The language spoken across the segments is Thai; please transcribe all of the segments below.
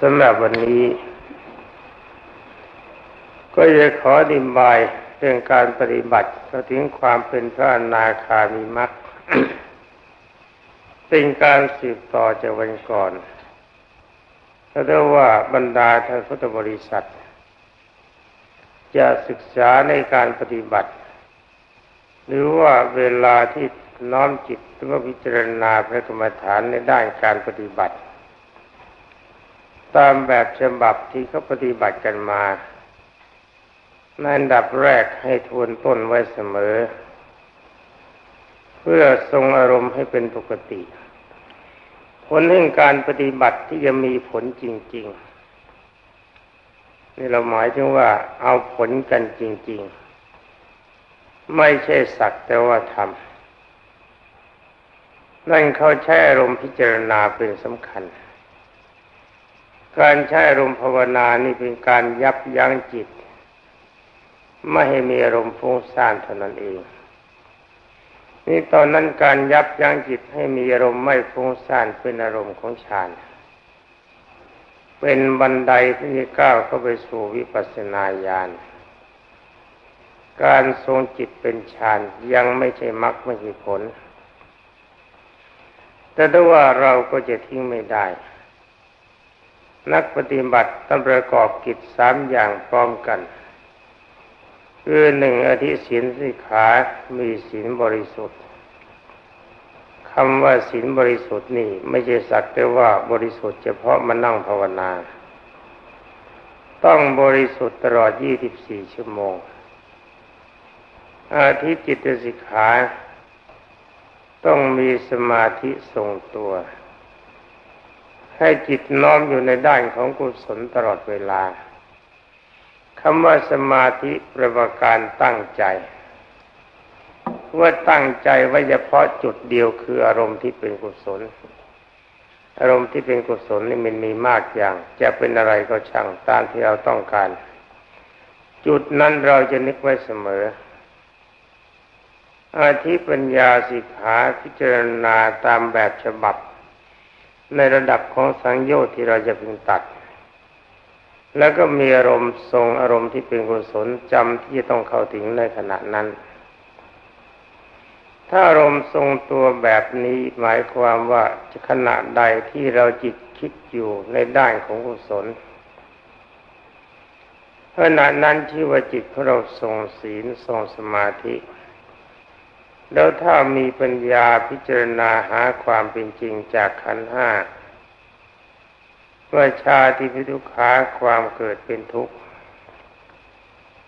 สำหรับวันนี้ ก็จะขออธิบายเรื่องการปฏิบัติก็ถึงความเป็นพระนาคามีมรรคเป็นการสืบต่อจากวันก่อนถ้าเรียกว่าบรรดาท่านพุทธบริษัท จะศึกษาในการปฏิบัติ หรือว่าเวลาที่น้อมจิตหรือว่าพิจารณาพระกรรมฐานในด้านการปฏิบัติ ตามแบบฉบับที่เขาปฏิบัติกันมาในอันดับแรกให้ทวนต้นไว้เสมอ เพื่อทรงอารมณ์ให้เป็นปกติ ผลแห่งการปฏิบัติที่จะมีผลจริง ๆ นี่เราหมายถึงว่าเอาผลกันจริง ๆ ไม่ใช่สักแต่ว่าทำนั่นเขาใช้อารมณ์พิจารณาเป็นสำคัญ การใช้อารมณ์ภาวนานี่เป็นการยับยั้งจิต ไม่ให้มีอารมณ์ฟุ้งซ่านเท่านั้นเอง นี่ตอนนั้นการยับยั้งจิตให้มีอารมณ์ไม่ฟุ้งซ่านเป็นอารมณ์ของฌานเป็นบันไดที่จะก้าวเข้าไปสู่วิปัสสนาญาณการทรงจิตเป็นฌานยังไม่ใช่มรรคไม่ใช่ผล แต่ถ้าว่าเราก็จะทิ้งไม่ได้ นักปฏิบัติต้องประกอบกิจสามอย่างพร้อมกันคือหนึ่งอธิศีลสิขา มีศีลบริสุทธิ์คำว่าศีลบริสุทธิ์นี่ ไม่ใช่สักแต่ว่าบริสุทธิ์เฉพาะมานั่งภาวนา ต้องบริสุทธิ์ตลอด 24 ชั่วโมง อาทิจิตสิกขา ต้องมีสมาธิทรงตัว ให้จิตน้อมอยู่ในด้านของกุศลตลอดเวลาคำว่าสมาธิประประการตั้งใจ ว่าตั้งใจไว้เฉพาะจุดเดียวคืออารมณ์ที่เป็นกุศล อารมณ์ที่เป็นกุศลนี่มันมีมากอย่าง จะเป็นอะไรก็ช่างตามที่เราต้องการ จุดนั้นเราจะนึกไว้เสมอ อาทิปัญญาสิกขาพิจารณาตามแบบฉบับ ในระดับของสังโยชน์ที่เราจะพึงตัด แล้วก็มีอารมณ์ทรงอารมณ์ที่เป็นกุศลจำที่จะต้องเข้าถึงในขณะนั้น ถ้าอารมณ์ทรงตัวแบบนี้หมายความว่าจะขณะใดที่เราจิตคิดอยู่ในด้านของกุศลขณะนั้นชื่อว่าจิตของเราทรงศีลทรงสมาธิ แล้วถ้ามีปัญญาพิจารณาหาความเป็นจริงจากขันห้าว่าชาติพิทุขาความเกิดเป็นทุกข์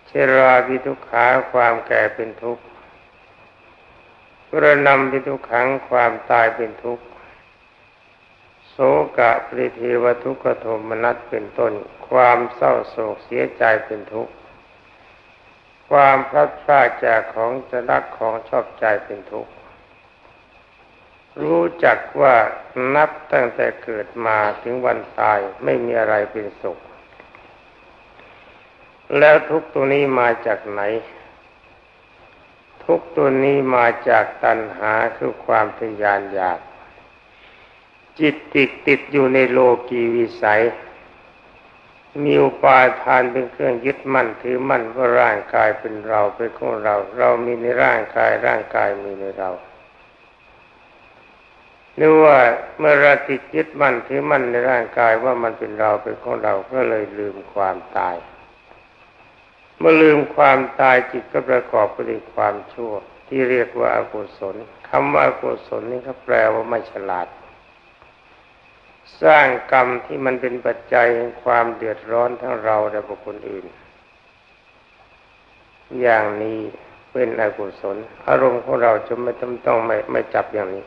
เชราพิทุขาความแก่เป็นทุกข์กระนำพิทุขังความตายเป็นทุกข์โสกะปริเทวทุกขโทมนัสเป็นต้น ความเศร้าโศกเสียใจเป็นทุกข์ ความพลัดพรากจากของจะรักของชอบใจเป็นทุกข์ รู้จักว่านับตั้งแต่เกิดมาถึงวันตายไม่มีอะไรเป็นสุข แล้วทุกตัวนี้มาจากไหน ทุกตัวนี้มาจากตัณหาคือความทยานอยาก จิตติดติดอยู่ในโลกีวิสัย มีอุปาทานเป็นเครื่องยึดมั่นถือมั่นว่าร่างกายเป็นเราเป็นของเรา เรามีในร่างกายร่างกายมีในเราหรือว่าเมื่อเราติดยึดมั่นถือมั่นในร่างกายว่ามันเป็นเราเป็นของเราก็เลยลืมความตาย เมื่อลืมความตายจิตก็ประกอบไปด้วยความชั่ว ที่เรียกว่าอากุศลคำว่าอากุศลนี่เขาแปลว่าไม่ฉลาด สร้างกรรมที่มันเป็นปัจจัยแห่งความเดือดร้อนทั้งเราและบุคคลอื่น อย่างนี้เป็นอกุศล อารมณ์ของเราจะไม่ต้องต้องไม่ไม่จับอย่างนี้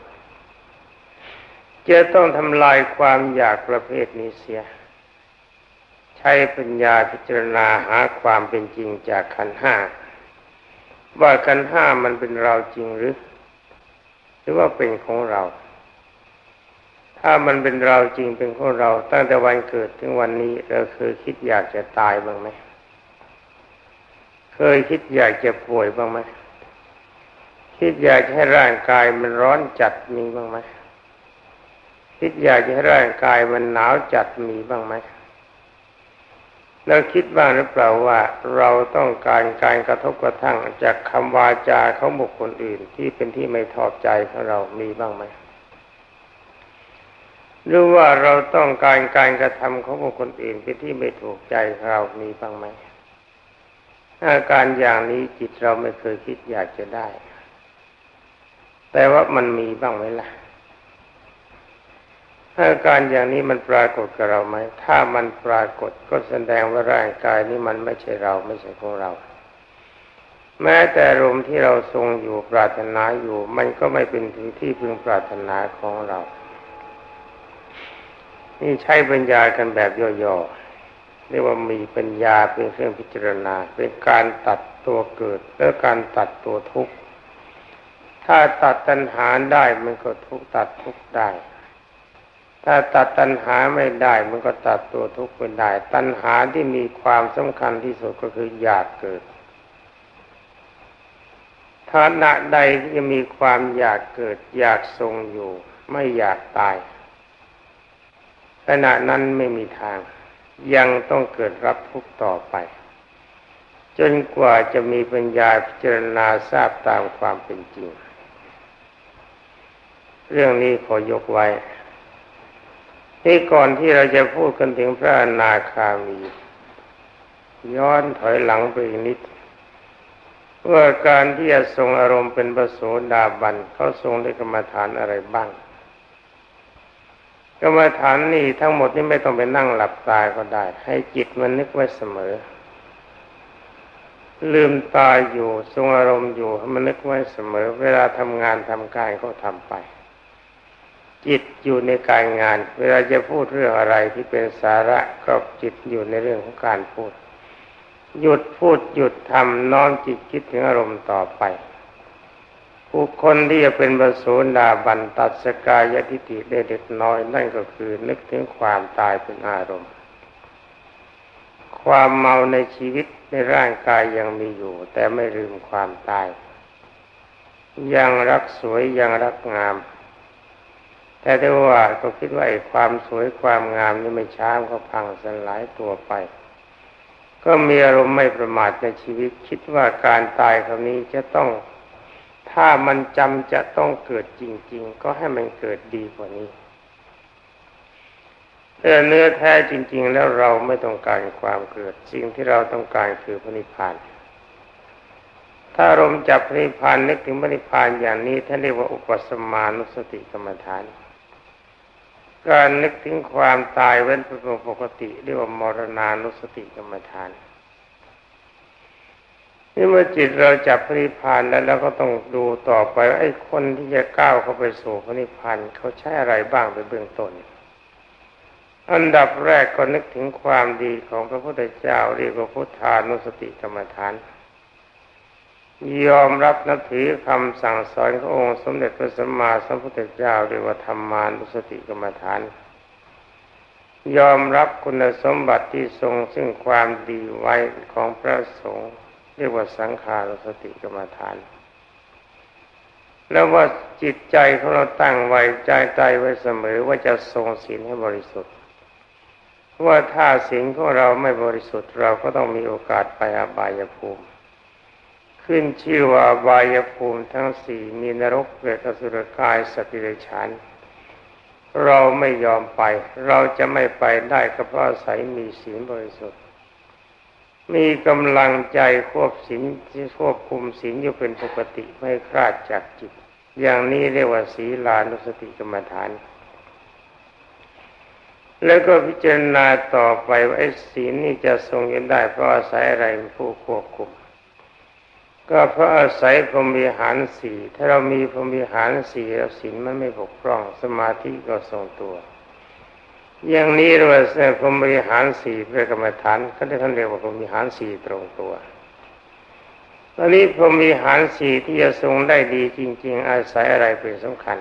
จะต้องทำลายความอยากประเภทนี้เสีย ใช้ปัญญาพิจารณาหาความเป็นจริงจากขันห้าว่าขันห้ามันเป็นเราจริงหรือ หรือว่าเป็นของเรา ถ้ามันเป็นเราจริงเป็นของเรา ตั้งแต่วันเกิดถึงวันนี้ เราเคยคิดอยากจะตายบ้างไหมเคยคิดอยากจะป่วยบ้างไหมคิดอยากจะให้ร่างกายมันร้อนจัดมีบ้างไหมคิดอยากจะให้ร่างกายมันหนาวจัดมีบ้างไหมแล้วคิดบ้างหรือเปล่าว่าเราต้องการการกระทบกระทั่งจากคำวาจาเของบุคคลอื่นที่เป็นที่ไม่ทอบใจของเรามีบ้างไหม หรือว่าเราต้องการการกระทำของบุคคลอื่นเป็นที่ไม่ถูกใจเรามีบ้างไหมอาการอย่างนี้จิตเราไม่เคยคิดอยากจะได้ แต่ว่ามันมีบ้างไหมล่ะอาการอย่างนี้มันปรากฏกับเราไหม ถ้ามันปรากฏก็แสดงว่าร่างกายนี้มันไม่ใช่เราไม่ใช่ของเรา แม้แต่ลมที่เราทรงอยู่ปรารถนาอยู่ มันก็ไม่เป็นถึงที่พึงปรารถนาของเรา นี่ใช้ปัญญากันแบบย่อๆเรียกว่ามีปัญญาเป็นเครื่องพิจารณา เป็นการตัดตัวเกิด และการตัดตัวทุกข์ ถ้าตัดตัณหาได้มันก็ทุกตัดทุกได้ ถ้าตัดตัณหาไม่ได้มันก็ตัดตัวทุกข์ไม่ได้ ตัณหาที่มีความสำคัญที่สุดก็คืออยากเกิดฐานะใดที่จะมีความอยากเกิดอยากทรงอยู่ ไม่อยากตาย ขณะนั้นไม่มีทาง ยังต้องเกิดรับทุกข์ต่อไป จนกว่าจะมีปัญญาพิจารณาทราบตามความเป็นจริง เรื่องนี้ขอยกไว้นี่ก่อนที่เราจะพูดกันถึงพระอนาคามี ย้อนถอยหลังไปอีกนิดว่าการที่จะทรงอารมณ์เป็นประโสดาบันเขาทรงด้กรรมฐานอะไรบ้าง กรรมฐานนี่ทั้งหมดนี่ไม่ต้องไปนั่งหลับตาก็ได้ ให้จิตมันนึกไว้เสมอ ลืมตาอยู่ทรงอารมณ์อยู่มันนึกไว้เสมอ เวลาทำงานทำการก็ทำไป จิตอยู่ในการงาน เวลาจะพูดเรื่องอะไรที่เป็นสาระก็จิตอยู่ในเรื่องของการพูด หยุดพูดหยุดทำน้อมจิตคิดถึงอารมณ์ต่อไป บุคคลที่จะเป็นบรสูดาบันตัดสกายทิฏฐิได้เล็กน้อย นั่นก็คือนึกถึงความตายเป็นอารมณ์ ความเมาในชีวิตในร่างกายยังมีอยู่ แต่ไม่ลืมความตาย ยังรักสวยยังรักงาม แต่ได้ว่าก็คิดว่าไอ้ความสวยความงามนี่ไม่ช้าก็พังสลายตัวไป ก็มีอารมณ์ไม่ประมาทในชีวิต คิดว่าการตายคราวนี้จะต้อง ถ้ามันจำจะต้องเกิดจริง ๆ ก็ให้มันเกิดดีกว่านี้แต่เนื้อแท้จริง ๆ แล้วเราไม่ต้องการความเกิด สิ่งที่เราต้องการคือพระนิพพาน ถ้าอารมจับพระนิพพานนึกถึงพระนิพพานอย่างนี้ท่านเรียกว่าอุปสมานุสติกรรมฐาน การนึกถึงความตายเว้นเป็นปกติเรียกว่ามรณานุสติกรรมฐาน นี่เมื่อจิตเราจับพระนิพพานแล้วเราก็ต้องดูต่อไปว่าไอ้คนที่จะก้าวเข้าไปสู่พระนิพพานเขาใช้อะไรบ้างเป็นเบื้องต้น อันดับแรกก็นึกถึงความดีของพระพุทธเจ้าเรียกว่าพุทธานุสติกรรมฐานยอมรับนับถือคำสั่งสอนขององค์สมเด็จพระสัมมาสัมพุทธเจ้าเรียกว่าธรรมานุสติกรรมฐาน ยอมรับคุณสมบัติที่ทรงซึ่งความดีไว้ของพระสงฆ์ รียกว่าสังขารสติกรรมฐาน แล้วว่าจิตใจของเราตั้งไว้ใจใจไว้เสมอว่าจะทรงศีลให้บริสุทธิ์ว่าถ้าศีลของเราไม่บริสุทธิ์เราก็ต้องมีโอกาสไปอบายภูมิ ขึ้นชื่อว่าบายภูมิทั้งสี่มีนรกเปรตอสุรกายสติเดชานเราไม่ยอมไป เราจะไม่ไปได้ก็เพราะอาศัยมีศีลบริสุทธิ์ มีกำลังใจควบศีลที่ควบคุมศีลอยู่เป็นปกติไม่คลาดจากจิต อย่างนี้เรียกว่าศีลานุสติกรรมฐาน แล้วก็พิจารณาต่อไปว่าไอ้ศีลนี่จะทรงยังได้เพราะอาศัยอะไรผู้ควบคุม ก็เพราะอาศัยพรหมีหารสี่ถ้าเรามีพรหมีหารสี่แล้วศีลมันไม่บกพร่องสมาธิก็ทรงตัว อย่างนี้เราพรหมีหารสี่เป็นกรรมฐานเขาได้ท่านเรียกว่าพรหมีหารสี่ตรงตัวตอนนี้พรหมีหารสี่ที่จะทรงได้ดีจริง ๆ อาศัยอะไรเป็นสำคัญ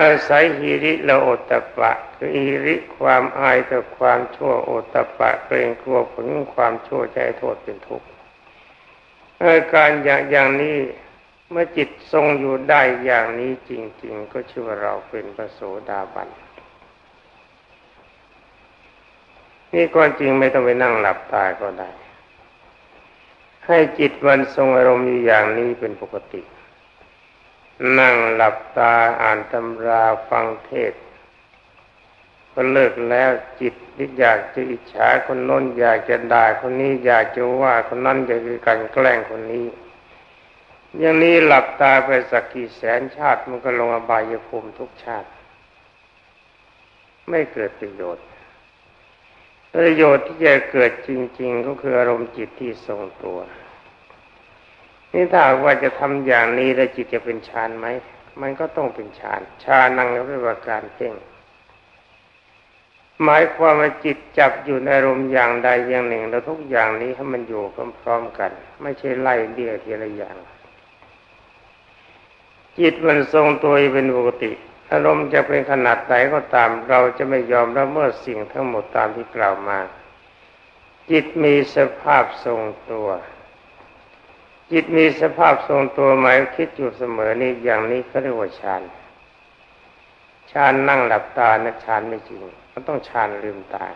อาศัยฮิริและโอตตะปะคือฮิริความอายต่อความชั่วโอตตะปะเกรงกลัวผลความชั่วใจโทษเป็นทุกข์อาการอย่างอย่างนี้เมื่อจิตทรงอยู่ได้อย่างนี้จริง ๆ ก็ชื่อว่าเราเป็นพระโสดาบัน นี่ความจริงไม่ต้องไปนั่งหลับตาก็ได้ ให้จิตวันทรงอารมณ์อยู่อย่างนี้เป็นปกติ นั่งหลับตาอ่านตำราฟังเทศก็เลิกแล้วจิตที่อยากจะอิจฉาคนน้นอยากจะด่าคนนี้อยากจะว่าคนนั้นอยากจะกันแกล้งคนนี้ อย่างนี้หลับตาไปสักกี่แสนชาติมันก็ลงอบายภูมิทุกชาติ ไม่เกิดประโยชน์ ประโยชน์ที่จะเกิดจริง ๆ ก็คืออารมณ์จิตที่ทรงตัวนี่ถ้าว่าจะทำอย่างนี้แล้วจิตจะเป็นฌานไหม มันก็ต้องเป็นฌานฌานนั่งเรียกว่าการเพ่ง หมายความว่าจิตจับอยู่ในอารมณ์อย่างใดอย่างหนึ่ง แล้วทุกอย่างนี้ให้มันอยู่พร้อมๆกัน ไม่ใช่ไล่เดี่ยวทีละอย่าง จิตมันทรงตัวเป็นปกติ อารมณ์จะเป็นขนาดไหนก็ตาม เราจะไม่ยอมละเมิดสิ่งทั้งหมดตามที่กล่าวมา จิตมีสภาพทรงตัว จิตมีสภาพทรงตัวหมายคิดอยู่เสมอนี่อย่างนี้เขาเรียกว่าฌานฌานนั่งหลับตานะฌานไม่จริงมันต้องฌานลืมตา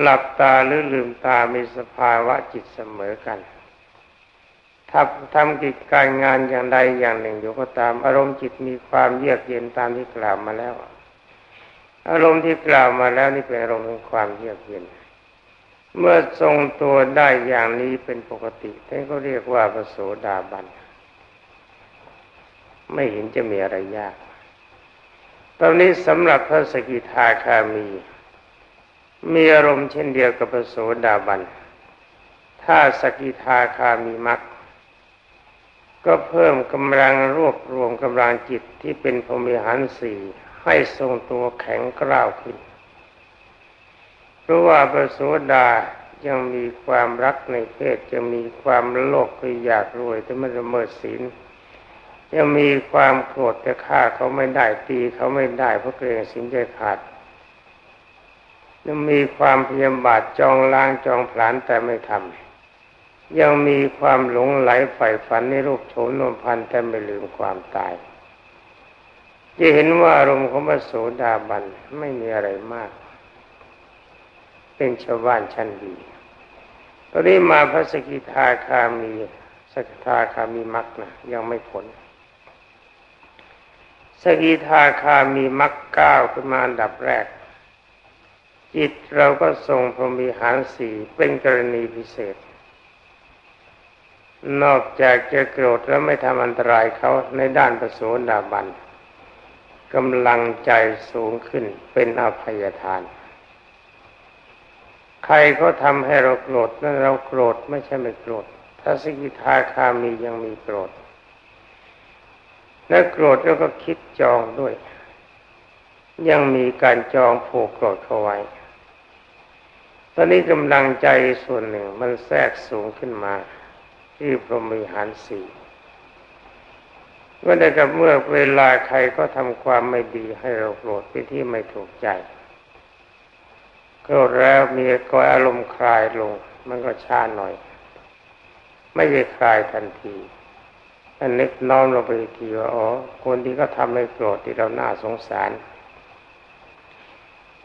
หลับตาหรือลืมตามีสภาวะจิตเสมอกัน ถ้าทำกิจการงานอย่างใดอย่างหนึ่งอยู่ก็ตาม อารมณ์จิตมีความเยือกเย็นตามที่กล่าวมาแล้ว อารมณ์ที่กล่าวมาแล้วนี่เป็นอารมณ์ของความเยือกเย็น เมื่อทรงตัวได้อย่างนี้เป็นปกติท่านก็เรียกว่าพระโสดาบัน ไม่เห็นจะมีอะไรยาก ตอนนี้สำหรับพระสกิทาคามี มีอารมณ์เช่นเดียวกับพระโสดาบัน ถ้าสกิทาคามีมัก ก็เพิ่มกำลังรวบรวมกำลังจิตที่เป็นพมิหารสี่ให้ทรงตัวแข็งกร้าวขึ้น เพราะว่าพระโสดายังมีความรักในเพศจะมีความโลภคืออยากรวยแต่ไม่ละเมิดศีลยังมีความโกรธแต่ฆ่าเขาไม่ได้ตีเขาไม่ได้เพราะเกรงสินใจขาดยังมีความพยาบาทจองล้างจองผลานแต่ไม่ทำ ยังมีความหลงไหลใฝ่ฝันในรูปโฉมนมพันแต่ไม่ลืมความตาย จะเห็นว่าอารมณ์ของพระโสดาบันไม่มีอะไรมาก เป็นชาวบ้านชั้นดีตอนนี้มาพระสกิทาคามีสกิทาคามีมักนะยังไม่ผล สกิทาคามีมรรคเก้าวขึ้นมาอันดับแรก จิตเราก็ทรงพรมีหารสี่เป็นกรณีพิเศษ นอกจากจะโกรธแล้วไม่ทำอันตรายเขาในด้านประโสดาบันกำลังใจสูงขึ้นเป็นอภัยทาน ใครเขาทำให้เราโกรธนั้นเราโกรธไม่ใช่ไม่โกรธถ้าสกิทาคามียังมีโกรธ และโกรธแล้วก็คิดจองด้วย ยังมีการจองผูกโกรธเขาไว้ ตอนนี้กำลังใจส่วนหนึ่งมันแทรกสูงขึ้นมา ที่พรหมิหารสี่เมื่อใดกับเมื่อเวลาใครก็ทำความไม่ดีให้เราโกรธไปที่ไม่ถูกใจกรธแล้วมีก็อารมณ์คลายลง มันก็ช้าหน่อย ไม่ได้คลายทันทีอันนึกน้อมลงไปทีว่าอ๋อคนที่ก็ทำให้โกรธที่เราหน้าสงสาร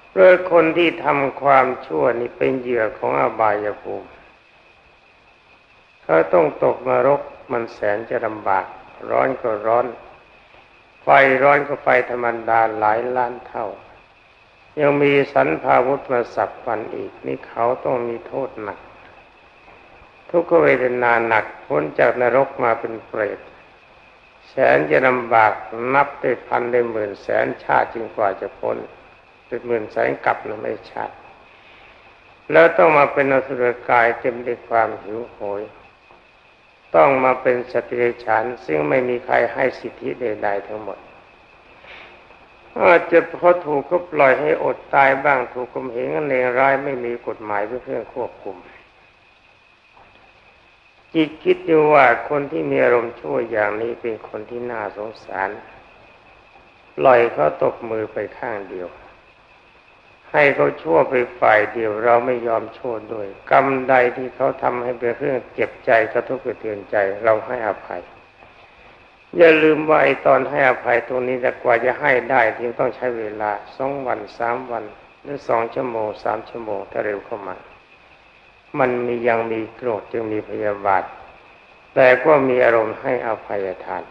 เพราะคนที่ทำความชั่วนี่เป็นเหยื่อของอบายภูมิ เขาต้องตกนรกมันแสนจะลำบาก ร้อนก็ร้อน ไฟร้อนก็ไฟธรรมดาหลายล้านเท่า ยังมีสันพาวุธมาสับฟันอีก นี่เขาต้องมีโทษหนัก ทุกขเวทนาหนักพ้นจากนรกมาเป็นเปรตแสนจะลำบากนับได้พันได้หมื่นแสนชาติจึงกว่าจะพ้นเป็นหมื่นแสนกลับนะไม่ชาติแล้วต้องมาเป็นอสุรกายเต็มด้วยความหิวโหย ต้องมาเป็นสติเดชานซึ่งไม่มีใครให้สิทธิใดๆทั้งหมด อาจจะเพราะถูกก็ปล่อยให้อดตายบ้างถูกกลมเหงเลงร้ายไม่มีกฎหมายเพื่อควบคุม จิตคิดอยู่ว่าคนที่มีอารมณ์ชั่วอย่างนี้เป็นคนที่น่าสงสาร ปล่อยเขาตกมือไปข้างเดียว ให้เขาชั่วไปฝ่ายเดียวเราไม่ยอมชั่วด้วย กรรมใดที่เขาทำให้เป็นเรื่องเจ็บใจกระทบกระเทือนใจ เราให้อภัย อย่าลืมว่าไอ้ตอนให้อภัยตรงนี้แต่กว่าจะให้ได้ที่ต้องใช้เวลาสองวันสามวัน หรือสองชั่วโมงสามชั่วโมงถ้าเร็วเข้ามา มันมียังมีโกรธจึงมีพยาบาท แต่ก็มีอารมณ์ให้อภัยทาน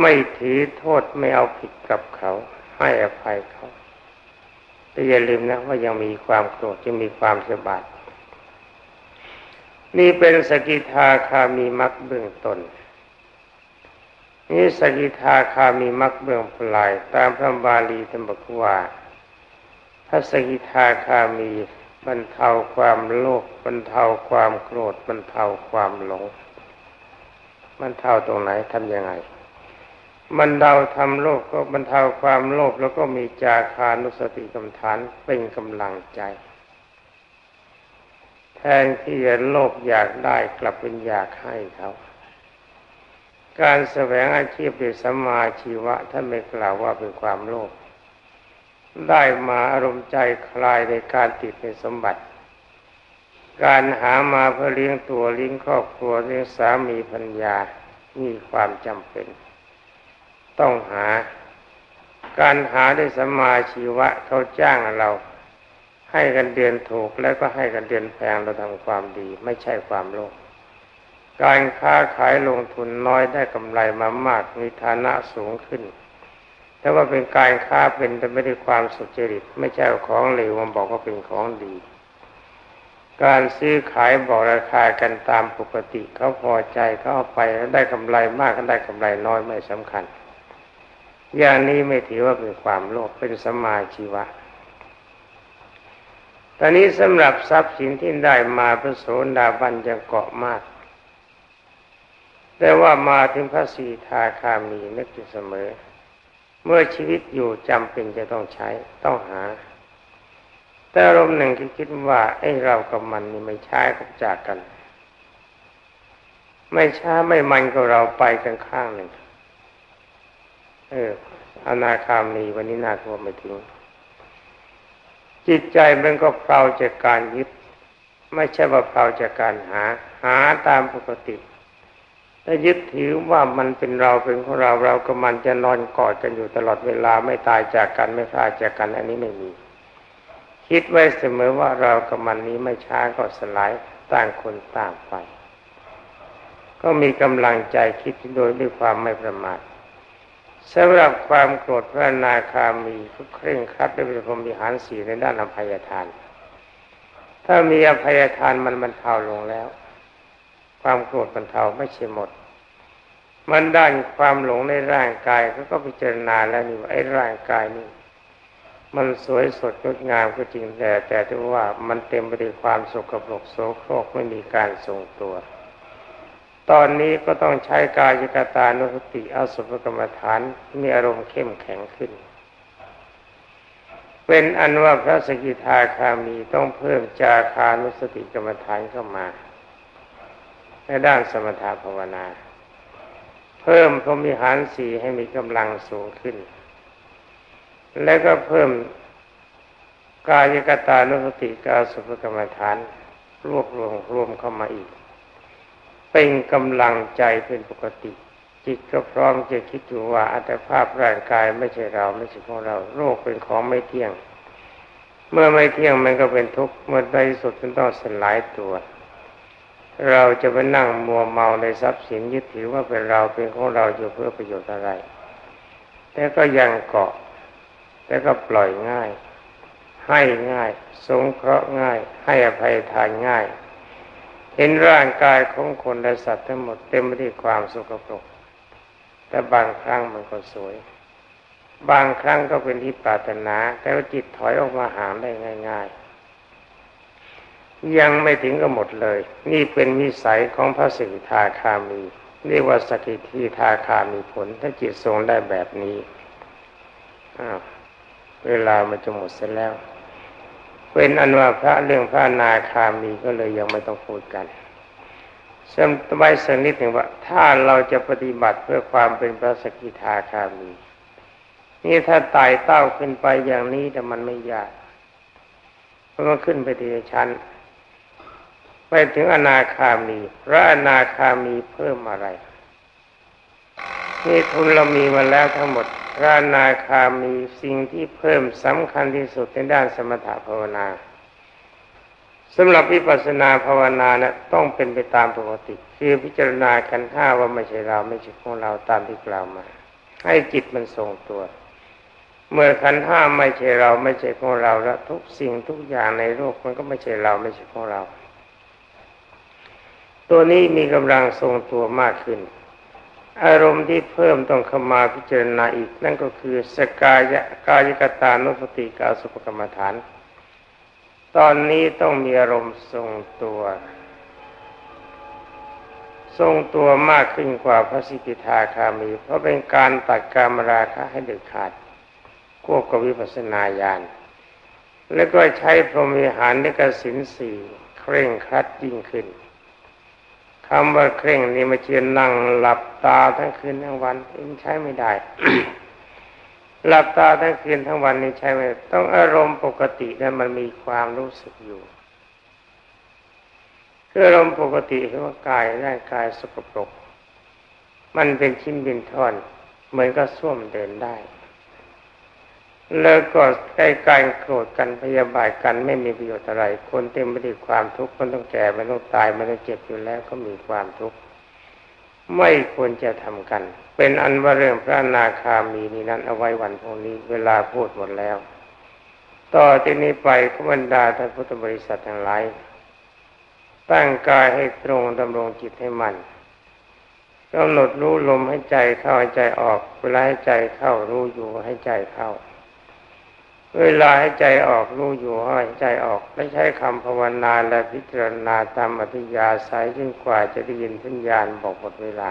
ไม่ถือโทษไม่เอาผิดกับเขา ให้อภัยเขา แต่อย่าลืมนะว่ายังมีความโกรธจึงมีความสบายนี่เป็นสกิทาคามีมักเบื้องตน้นนี่สกิทาคามีมักเบื้องปลาย ตามพระบาลีธรรมกว่าพระสกิทาคามีบรรเทาความโลภบรรเทาความโกรธบรรเทาความหลงบรรเทาตรงไหนทำยังไง บรรเทาทำโลภก็บรรเทาความโลภแล้วก็มีจาคานุสติกรรมฐานเป็นกำลังใจ แทนที่จะโลภอยากได้กลับเป็นอยากให้เขาการแสวงอาชีพด้วยสมาชีวะท่านไม่กล่าวว่าเป็นความโลภได้มาอารมณ์ใจคลายในการติดในสมบัติ การหามาเพื่อเลี้ยงตัวเลี้ยงครอบครัวเลี้ยงสามีพัญญามีความจำเป็น ต้องหา การหาด้วยสมาชีวะเขาจ้างเรา ให้กันเดือนถูกแล้วก็ให้กันเดือนแพงเราทำความดี ไม่ใช่ความโลภการค้าขายลงทุนน้อยได้กำไรมามากมีฐานะสูงขึ้นแต่ว่าเป็นการค้าเป็นแต่ไม่ได้ความสุจริต ไม่ใช่ของเหลวมันบอกว่าเป็นของดี การซื้อขายบอกราคากันตามปกติเขาพอใจเขาเอาไปได้กำไรมากก็ได้กำไรน้อยไม่สำคัญ อย่างนี้ไม่ถือว่าเป็นความโลภเป็นสมาชีวะ ตอนนี้สำหรับทรัพย์สินที่ได้มาพระโสดาบันยังเกาะมาก แต่ว่ามาถึงพระสีทาคามีนึกอยู่เสมอ เมื่อชีวิตอยู่จำเป็นจะต้องใช้ต้องหา แต่อารมณ์หนึ่งที่คิดว่าไอ้เรากับมันนี่ไม่ใช้กับจากกัน ไม่ช้าไม่มันก็เราไปกันข้างหนึ่ง เอออนาคามีวันนี้น่ากลัวไม่ถึง จิตใจมันก็เปล่าจากการยึด ไม่ใช่ว่าเปล่าจากการหา หาตามปกติถ้ายึดถือว่ามันเป็นเราเป็นของเราเรากับมันจะนอนกอดกันอยู่ตลอดเวลาไม่ตายจากกันไม่พลาดจากกันอันนี้ไม่มี คิดไว้เสมอว่าเรากับมันนี้ไม่ช้าก็สลายต่างคนต่างไป ก็มีกำลังใจคิดโดยด้วยความไม่ประมาท สำหรับความโกรธพระนาคามีก็เคร่งครัดด้วยพรหมิหารสีในด้านอภัยทาน ถ้ามีอภัยทานมันบรรเทาลงแล้ว ความโกรธบรรเทาไม่ใช่หมด มันด้านความหลงในร่างกายเขาก็พิจารณาแล้วนี่ว่าไอ้ร่างกายนี่มันสวยสดงดงามก็จริงแต่แต่ที่ว่ามันเต็มไปด้วยความสกปรกโสโครกไม่มีการทรงตัว ตอนนี้ก็ต้องใช้กายกตานุสติอาสุภกรรมฐานมีอารมณ์เข้มแข็งขึ้น เป็นอันว่าพระสกิทาคามีต้องเพิ่มจาคานุสติกรรมฐานเข้ามา ในด้านสมถะภาวนา เพิ่มพรมิหารสีให้มีกำลังสูงขึ้น และก็เพิ่มกายกตานุสติกาสุภกรรมฐานรวบรวมรวมเข้ามาอีก เป็นกำลังใจเป็นปกติ จิตก็พร้อมจะคิดอยู่ว่าอัตภาพร่างกายไม่ใช่เราไม่ใช่ของเรา โรคเป็นของไม่เที่ยง เมื่อไม่เที่ยงมันก็เป็นทุกข์เมื่อใดสุดมันต้องสลายตัว เราจะไปนั่งมัวเมาในทรัพย์สินยึดถือว่าเป็นเราเป็นของเราอยู่เพื่อประโยชน์อะไร แต่ก็ยังเกาะแต่ก็ปล่อยง่าย ให้ง่าย สงเคราะห์ง่าย ให้อภัยทานง่าย เห็นร่างกายของคนและสัตว์ทั้งหมดเต็มไปด้วยความสุขปรก แต่บางครั้งมันก็สวย บางครั้งก็เป็นที่ปรารถนา แต่ว่าจิตถอยออกมาหาได้ง่าย ๆ ยังไม่ถึงก็หมดเลย นี่เป็นวิสัยของพระสิทธาคามี เรียกว่าสกิทีทาคามีผล ถ้าจิตทรงได้แบบนี้เวลามันจะหมดเสร็จแล้ว เป็นอันว่าพระเรื่องพระนาคามีก็เลยยังไม่ต้องพูดกันเสริมไว้สักนิดหนึ่งว่า ถ้าเราจะปฏิบัติเพื่อความเป็นพระสกิทาคามี นี่ถ้าไต่เต้าขึ้นไปอย่างนี้แต่มันไม่ยาก เพราะมันขึ้นไปทีละชั้น ไปถึงอนาคามี พระอนาคามีเพิ่มอะไรนี่ทุนเรามีมาแล้วทั้งหมด พระนาคามีสิ่งที่เพิ่มสำคัญที่สุดในด้านสมถภาวนาสำหรับวิปัสสนาภาวนานะต้องเป็นไปตามปกติ คือพิจารณาขันธ์ห้าว่าไม่ใช่เราไม่ใช่ของเราตามที่กล่าวมา ให้จิตมันทรงตัว เมื่อขันธ์ห้าไม่ใช่เราไม่ใช่ของเราแล้วทุกสิ่งทุกอย่างในโลกมันก็ไม่ใช่เราไม่ใช่ของเรา ตัวนี้มีกำลังทรงตัวมากขึ้น อารมณ์ที่เพิ่มต้องเข้ามาพิจารณาอีก นั่นก็คือสกายะกายกตานุสติกาสุปกรรมฐาน ตอนนี้ต้องมีอารมณ์ทรงตัว ทรงตัวมากขึ้นกว่าพระสิกิทาคามี เพราะเป็นการตัดการมราคะให้เด็ดขาดควบกับวิปัสสนาญาณแล้วก็ใช้พรหมิหารในกสินสี่เคร่งครัดยิ่งขึ้น คำว่าเคร่งนี่มาเชียนนั่งหลับตาทั้งคืนทั้งวันมันใช้ไม่ได้ หลับตาทั้งคืนทั้งวันนี่ใช้ไม่ได้ต้องอารมณ์ปกตินั้นมันมีความรู้สึกอยู่คืออารมณ์ปกติคือว่ากายร่างกายสกปรก มันเป็นชิ้นเป็นท่อน เหมือนกับส้วมเดินได้ แล้วก็ใกล้การโกรธกันพยาบาทกันไม่มีประโยชน์อะไร คนเต็มไปด้วยความทุกข์มันต้องแก่มันต้องตายมันต้องเจ็บอยู่แล้วก็มีความทุกข์ไม่ควรจะทำกัน เป็นอันว่าเรื่องพระนาคามีนี้นั้นเอาไว้วันพรุ่งนี้เวลาพูดหมดแล้ว ต่อที่นี้ไปขบันดาท่านพุทธบริษัททั้งหลายตั้งกายให้ตรงดำรงจิตให้มันกำหนดรู้ลมให้ใจเข้าให้ใจออกเวลาให้ใจเข้ารู้อยู่ให้ใจเข้า เวลาให้ใจออกรู้อยู่ให้ใจออกและใช้คำภาวนาและพิจารณาตามอธิยาศัยจนกว่าจะได้ยินสัญญาณบอกหมดเวลา